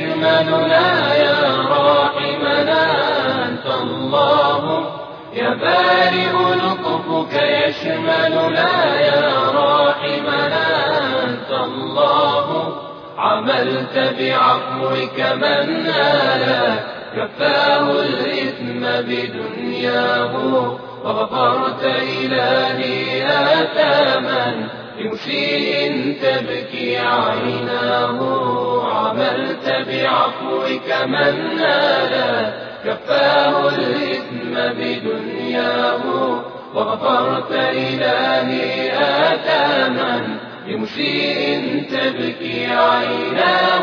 يشملنا يا راحمنا أنت الله. يا بارئ لطفك يشملنا يا راحمنا أنت الله. عملت بعفوك من نالا كفاه الإثم بدنياه. وغفرت إلهي آثاما لمسيء تبكي عيناه عملت بعفوك من نالا كفاه الإثم بدنياه وغفرت إلهي آثاما. لمسيء تبكي عيناه.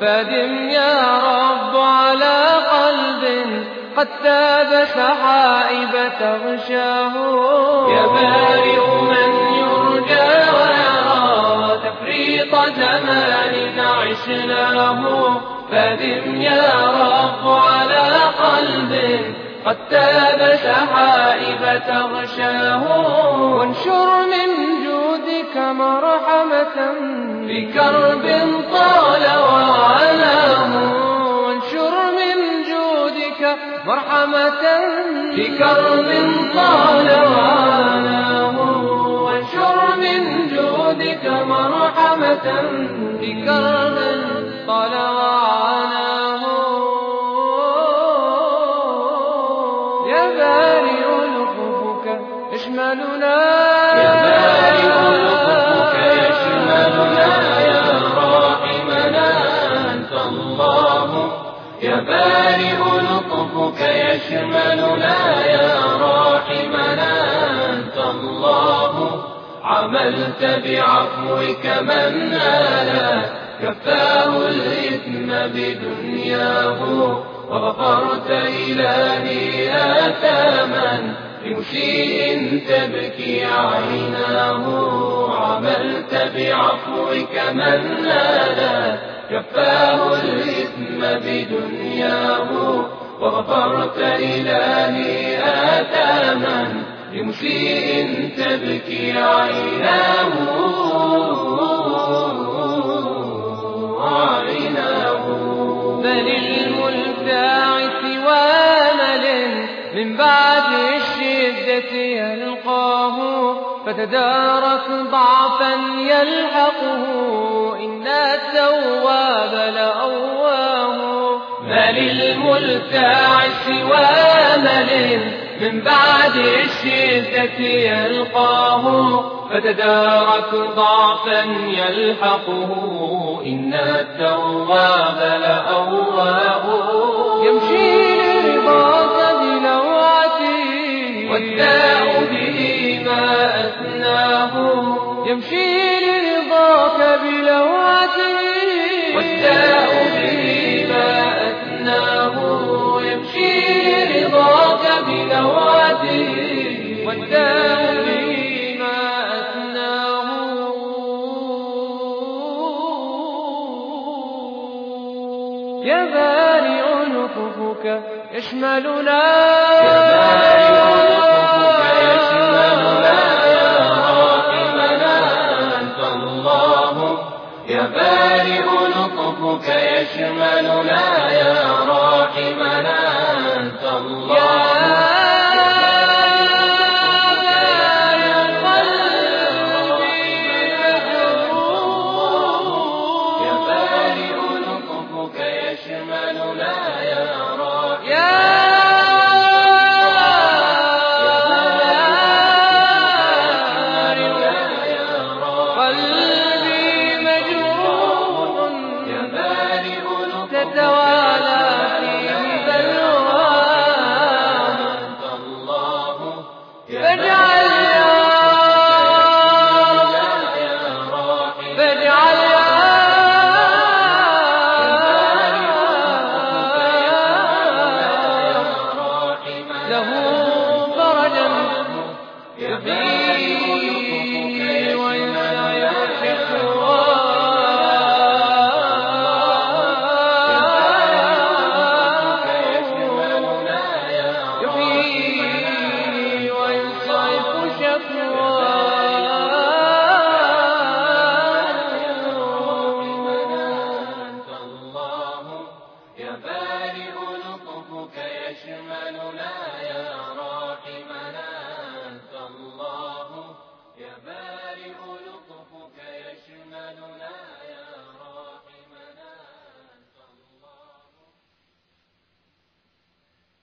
فادم يا رب على قلب قد تاب سحائب تغشاه. يا بارئ من يرجى ويرى تفريط زمان عشناه. فادم يا رب على قلب قد تاب سحائب تغشاه. وانشر من جودك مرحمة في كرب طال وعلاه وانشر من جودك مرحمة في كرب طال وعلاه وانشر من جودك مرحمة في يشملنا يا راحمنا أنت الله. عملت بعفوك من نالا كفاه الإثم بدنياه. وغفرت إلهي آثاما لمسيء تبكي عيناه. عملت بعفوك من نالا كفاه الإثم بدنياه. وغفرت إلهي آثاما لمسيء تبكي عيناه. عيناه. بل سوى مل من بعد الشدة يلقاه. فتدارك ضعفا يلحقه. إن التواب لأواه. بل الملتاع سوى مل من بعد الشدة يلقاه فتدارك ضعفا يلحقه إن التواب لأواه يمشي لرضاك بلوعته والداء به ما أثناه. يمشي لرضاك بلوعته والداء بارئ لطفك يشملنا يا بارئ لطفك يشملنا يا راحمنا أنت الله. يا بارئ لطفك يشملنا يا راحمنا أنت الله. توالى فيهم ذا الغرام فاجعل يا فاجعل يا له فرجا يقيم